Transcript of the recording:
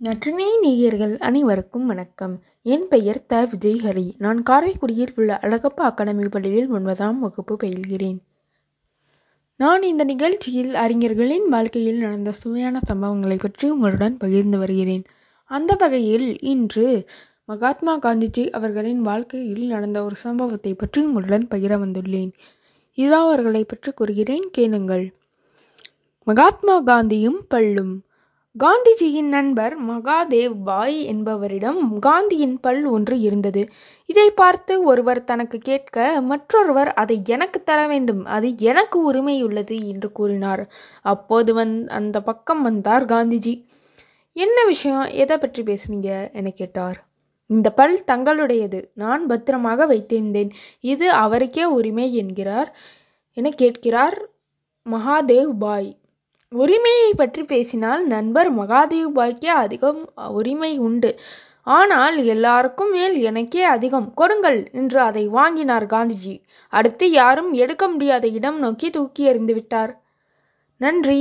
நற்றினை நேயர்கள் அனைவருக்கும் வணக்கம். என் பெயர் த. விஜய் ஹரி நான் காரைக்குடியில் உள்ள அழகப்பா அகாடமி பள்ளியில் ஒன்பதாம் வகுப்பு பயில்கிறேன். நான் இந்த நிகழ்ச்சியில் அறிஞர்களின் வாழ்க்கையில் நடந்த சுவையான சம்பவங்களை பற்றி உங்களுடன் பகிர்ந்து வருகிறேன். அந்த வகையில் இன்று மகாத்மா காந்திஜி அவர்களின் வாழ்க்கையில் நடந்த ஒரு சம்பவத்தை பற்றி உங்களுடன் பகிர வந்துள்ளேன். இதோ அவர்களை பற்றி கூறுகிறேன். கேளுங்கள். மகாத்மா காந்தியும் பள்ளும் காந்திஜியின் நண்பர் மகாதேவ் பாய் என்பவரிடம் காந்தியின் பல் ஒன்று இருந்தது. இதை பார்த்து ஒருவர் தனக்கு கேட்க மற்றொருவர் அதை எனக்கு தர வேண்டும். அது எனக்கு உரிமை உள்ளது என்று கூறினார். அப்போது வந் அந்த பக்கம் வந்தார் காந்திஜி. என்ன விஷயம்? எதை பற்றி பேசுனீங்க? என கேட்டார். இந்த பல் தங்களுடையது. நான் பத்திரமாக வைத்திருந்தேன். இது அவருக்கே உரிமை என்கிறார். என கேட்கிறார் மகாதேவ் பாய். உரிமையை பற்றி பேசினால் நண்பர் மகாதேவ்பாய்க்கே அதிகம் உரிமை உண்டு. ஆனால் எல்லாருக்கும் மேல் எனக்கே அதிகம். கொடுங்கள் என்று அதை வாங்கினார் காந்திஜி. அடுத்து யாரும் எடுக்க முடியாத இடம் நோக்கி தூக்கி எறிந்து விட்டார். நன்றி.